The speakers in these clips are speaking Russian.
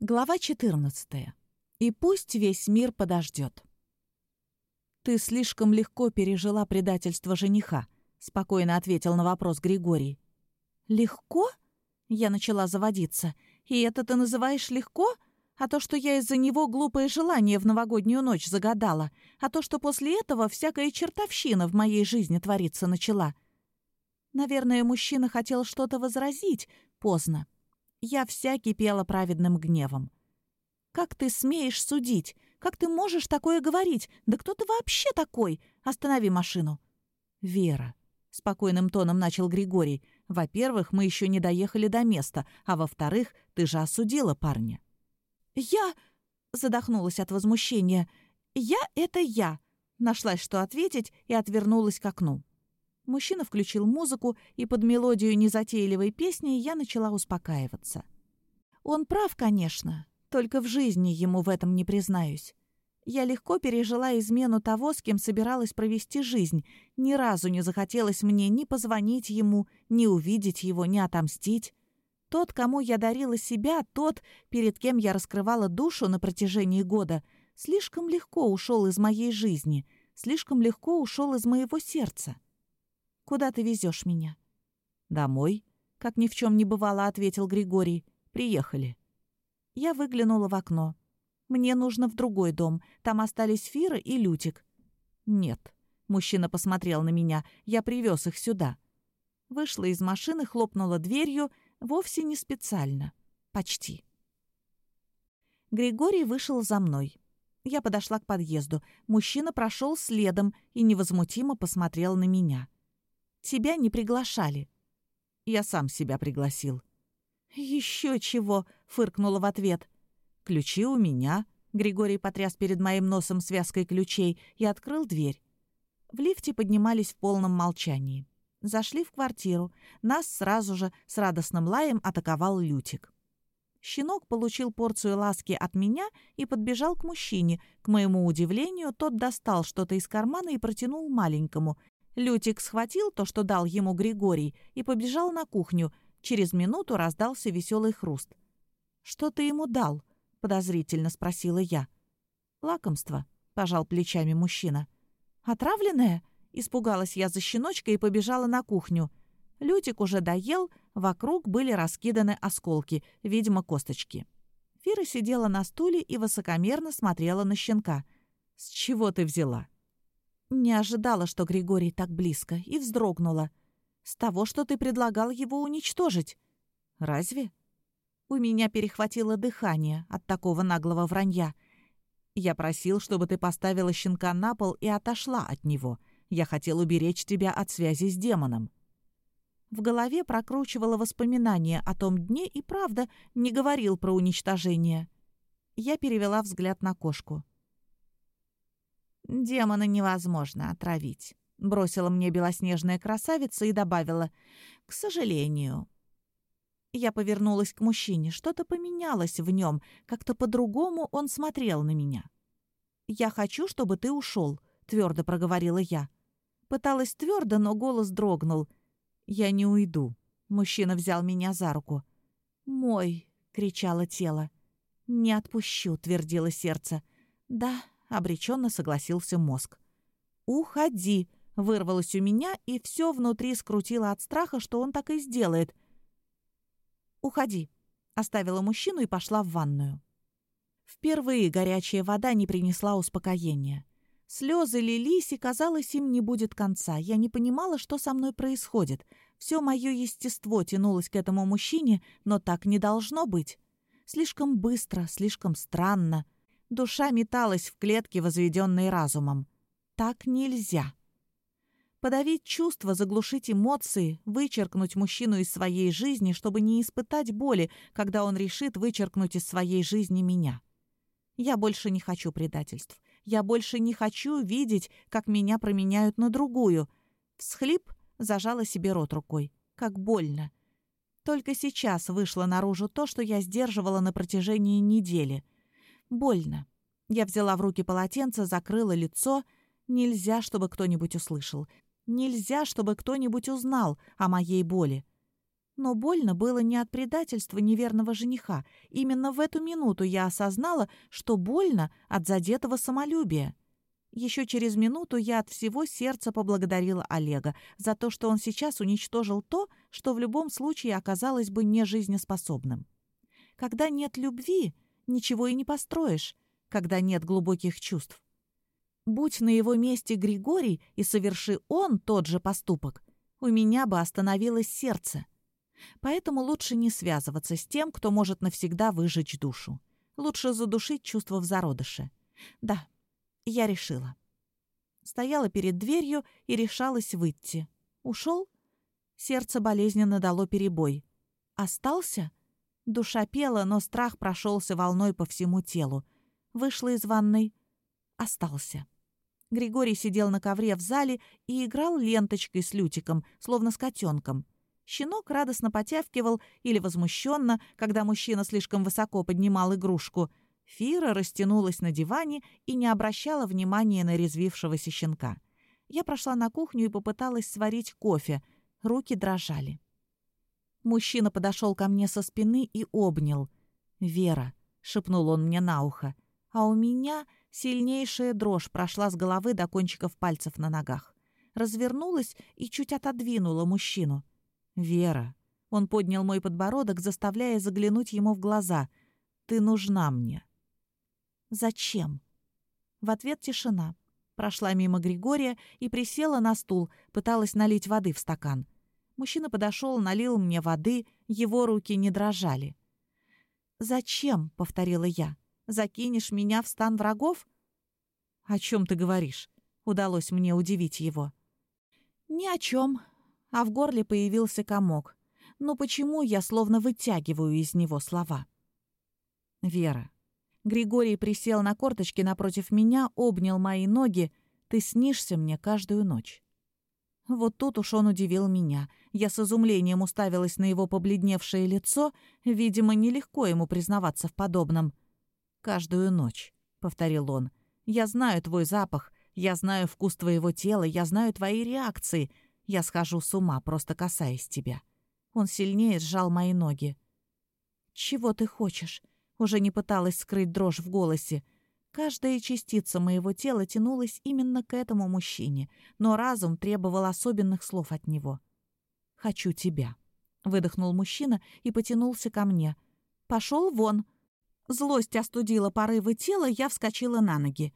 Глава 14. И пусть весь мир подождет. «Ты слишком легко пережила предательство жениха», — спокойно ответил на вопрос Григорий. «Легко?» — я начала заводиться. «И это ты называешь легко? А то, что я из-за него глупое желание в новогоднюю ночь загадала, а то, что после этого всякая чертовщина в моей жизни твориться начала». Наверное, мужчина хотел что-то возразить. Поздно. Я вся кипела праведным гневом. «Как ты смеешь судить? Как ты можешь такое говорить? Да кто ты вообще такой? Останови машину!» «Вера», — спокойным тоном начал Григорий, «во-первых, мы еще не доехали до места, а во-вторых, ты же осудила парня». «Я...» — задохнулась от возмущения. «Я — это я!» Нашлась, что ответить, и отвернулась к окну. Мужчина включил музыку, и под мелодию незатейливой песни я начала успокаиваться. Он прав, конечно, только в жизни ему в этом не признаюсь. Я легко пережила измену того, с кем собиралась провести жизнь. Ни разу не захотелось мне ни позвонить ему, ни увидеть его, ни отомстить. Тот, кому я дарила себя, тот, перед кем я раскрывала душу на протяжении года, слишком легко ушел из моей жизни, слишком легко ушел из моего сердца. Куда ты везешь меня?» «Домой», — как ни в чем не бывало, ответил Григорий. «Приехали». Я выглянула в окно. «Мне нужно в другой дом. Там остались Фира и Лютик». «Нет», — мужчина посмотрел на меня. «Я привез их сюда». Вышла из машины, хлопнула дверью, вовсе не специально. Почти. Григорий вышел за мной. Я подошла к подъезду. Мужчина прошел следом и невозмутимо посмотрел на меня. Тебя не приглашали». «Я сам себя пригласил». «Еще чего!» — фыркнула в ответ. «Ключи у меня». Григорий потряс перед моим носом связкой ключей и открыл дверь. В лифте поднимались в полном молчании. Зашли в квартиру. Нас сразу же с радостным лаем атаковал Лютик. Щенок получил порцию ласки от меня и подбежал к мужчине. К моему удивлению, тот достал что-то из кармана и протянул маленькому. Лютик схватил то, что дал ему Григорий, и побежал на кухню. Через минуту раздался веселый хруст. «Что ты ему дал?» — подозрительно спросила я. «Лакомство», — пожал плечами мужчина. «Отравленное?» — испугалась я за щеночка и побежала на кухню. Лютик уже доел, вокруг были раскиданы осколки, видимо, косточки. Фира сидела на стуле и высокомерно смотрела на щенка. «С чего ты взяла?» Не ожидала, что Григорий так близко, и вздрогнула. «С того, что ты предлагал его уничтожить». «Разве?» У меня перехватило дыхание от такого наглого вранья. «Я просил, чтобы ты поставила щенка на пол и отошла от него. Я хотел уберечь тебя от связи с демоном». В голове прокручивало воспоминания о том дне и, правда, не говорил про уничтожение. Я перевела взгляд на кошку. «Демона невозможно отравить», — бросила мне белоснежная красавица и добавила. «К сожалению». Я повернулась к мужчине. Что-то поменялось в нем. Как-то по-другому он смотрел на меня. «Я хочу, чтобы ты ушел», — твердо проговорила я. Пыталась твердо, но голос дрогнул. «Я не уйду». Мужчина взял меня за руку. «Мой!» — кричало тело. «Не отпущу», — твердило сердце. «Да, обреченно согласился мозг. «Уходи!» — вырвалось у меня, и все внутри скрутило от страха, что он так и сделает. «Уходи!» — оставила мужчину и пошла в ванную. Впервые горячая вода не принесла успокоения. Слезы лились, и, казалось, им не будет конца. Я не понимала, что со мной происходит. Все мое естество тянулось к этому мужчине, но так не должно быть. Слишком быстро, слишком странно. Душа металась в клетке, возведенной разумом. Так нельзя. Подавить чувства, заглушить эмоции, вычеркнуть мужчину из своей жизни, чтобы не испытать боли, когда он решит вычеркнуть из своей жизни меня. Я больше не хочу предательств. Я больше не хочу видеть, как меня променяют на другую. Всхлип зажала себе рот рукой. Как больно. Только сейчас вышло наружу то, что я сдерживала на протяжении недели — Больно. Я взяла в руки полотенце, закрыла лицо. Нельзя, чтобы кто-нибудь услышал. Нельзя, чтобы кто-нибудь узнал о моей боли. Но больно было не от предательства неверного жениха. Именно в эту минуту я осознала, что больно от задетого самолюбия. Еще через минуту я от всего сердца поблагодарила Олега за то, что он сейчас уничтожил то, что в любом случае оказалось бы нежизнеспособным. Когда нет любви, ничего и не построишь, когда нет глубоких чувств. Будь на его месте Григорий и соверши он тот же поступок, у меня бы остановилось сердце. Поэтому лучше не связываться с тем, кто может навсегда выжечь душу. Лучше задушить чувство в зародыше. Да, я решила. Стояла перед дверью и решалась выйти. Ушел? Сердце болезненно дало перебой. Остался? Душа пела, но страх прошелся волной по всему телу. Вышла из ванной. Остался. Григорий сидел на ковре в зале и играл ленточкой с Лютиком, словно с котенком. Щенок радостно потявкивал или возмущенно, когда мужчина слишком высоко поднимал игрушку — Фира растянулась на диване и не обращала внимания на резвившегося щенка. Я прошла на кухню и попыталась сварить кофе. Руки дрожали. Мужчина подошел ко мне со спины и обнял. «Вера», — шепнул он мне на ухо, а у меня сильнейшая дрожь прошла с головы до кончиков пальцев на ногах. Развернулась и чуть отодвинула мужчину. «Вера», — он поднял мой подбородок, заставляя заглянуть ему в глаза, — «ты нужна мне». Зачем? В ответ тишина. Прошла мимо Григория и присела на стул, пыталась налить воды в стакан. Мужчина подошел, налил мне воды, его руки не дрожали. «Зачем?» — повторила я. «Закинешь меня в стан врагов?» «О чем ты говоришь?» — удалось мне удивить его. «Ни о чем». А в горле появился комок. Но почему я словно вытягиваю из него слова? «Вера, Григорий присел на корточки напротив меня, обнял мои ноги. «Ты снишься мне каждую ночь». Вот тут уж он удивил меня. Я с изумлением уставилась на его побледневшее лицо. Видимо, нелегко ему признаваться в подобном. «Каждую ночь», — повторил он. «Я знаю твой запах, я знаю вкус твоего тела, я знаю твои реакции. Я схожу с ума, просто касаясь тебя». Он сильнее сжал мои ноги. «Чего ты хочешь?» Уже не пыталась скрыть дрожь в голосе. Каждая частица моего тела тянулась именно к этому мужчине, но разум требовал особенных слов от него. «Хочу тебя», — выдохнул мужчина и потянулся ко мне. «Пошел вон». Злость остудила порывы тела, я вскочила на ноги.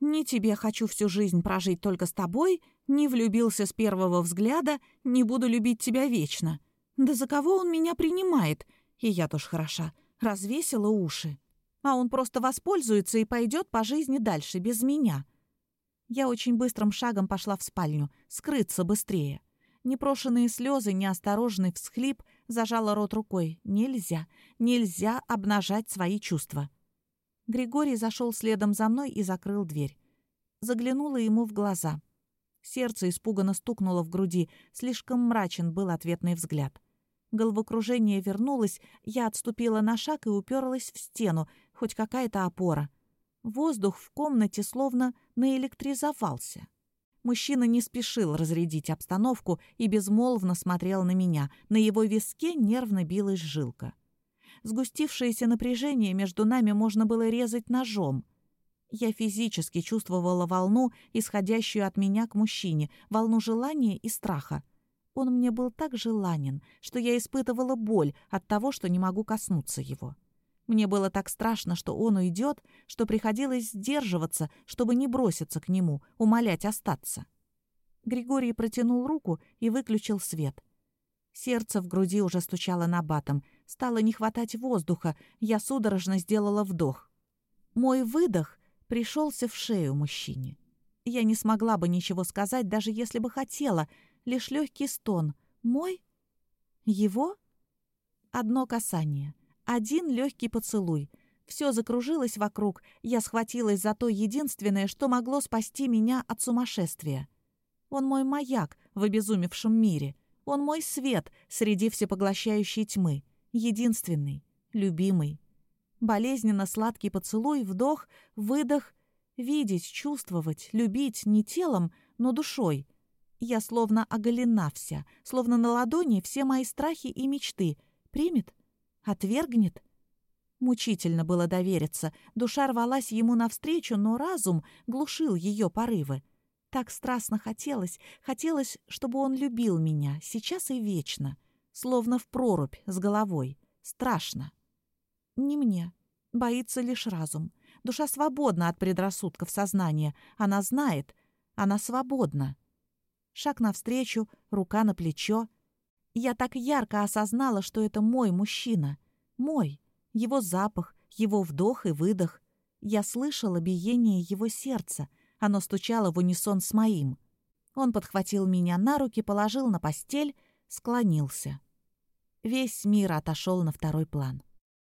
«Не тебе хочу всю жизнь прожить только с тобой, не влюбился с первого взгляда, не буду любить тебя вечно. Да за кого он меня принимает? И я тоже хороша развесила уши. А он просто воспользуется и пойдет по жизни дальше, без меня. Я очень быстрым шагом пошла в спальню, скрыться быстрее. Непрошенные слезы, неосторожный всхлип, зажала рот рукой. Нельзя, нельзя обнажать свои чувства. Григорий зашел следом за мной и закрыл дверь. Заглянула ему в глаза. Сердце испуганно стукнуло в груди, слишком мрачен был ответный взгляд. Головокружение вернулось, я отступила на шаг и уперлась в стену, хоть какая-то опора. Воздух в комнате словно наэлектризовался. Мужчина не спешил разрядить обстановку и безмолвно смотрел на меня. На его виске нервно билась жилка. Сгустившееся напряжение между нами можно было резать ножом. Я физически чувствовала волну, исходящую от меня к мужчине, волну желания и страха. Он мне был так желанен, что я испытывала боль от того, что не могу коснуться его. Мне было так страшно, что он уйдет, что приходилось сдерживаться, чтобы не броситься к нему, умолять остаться. Григорий протянул руку и выключил свет. Сердце в груди уже стучало на батом. Стало не хватать воздуха. Я судорожно сделала вдох. Мой выдох пришелся в шею мужчине. Я не смогла бы ничего сказать, даже если бы хотела — лишь легкий стон. Мой? Его? Одно касание. Один легкий поцелуй. Все закружилось вокруг. Я схватилась за то единственное, что могло спасти меня от сумасшествия. Он мой маяк в обезумевшем мире. Он мой свет среди всепоглощающей тьмы. Единственный, любимый. Болезненно сладкий поцелуй, вдох, выдох. Видеть, чувствовать, любить не телом, но душой — Я словно оголена вся, словно на ладони все мои страхи и мечты. Примет? Отвергнет? Мучительно было довериться. Душа рвалась ему навстречу, но разум глушил ее порывы. Так страстно хотелось, хотелось, чтобы он любил меня, сейчас и вечно, словно в прорубь с головой. Страшно. Не мне. Боится лишь разум. Душа свободна от предрассудков сознания. Она знает. Она свободна. Шаг навстречу, рука на плечо. Я так ярко осознала, что это мой мужчина. Мой. Его запах, его вдох и выдох. Я слышала биение его сердца. Оно стучало в унисон с моим. Он подхватил меня на руки, положил на постель, склонился. Весь мир отошел на второй план.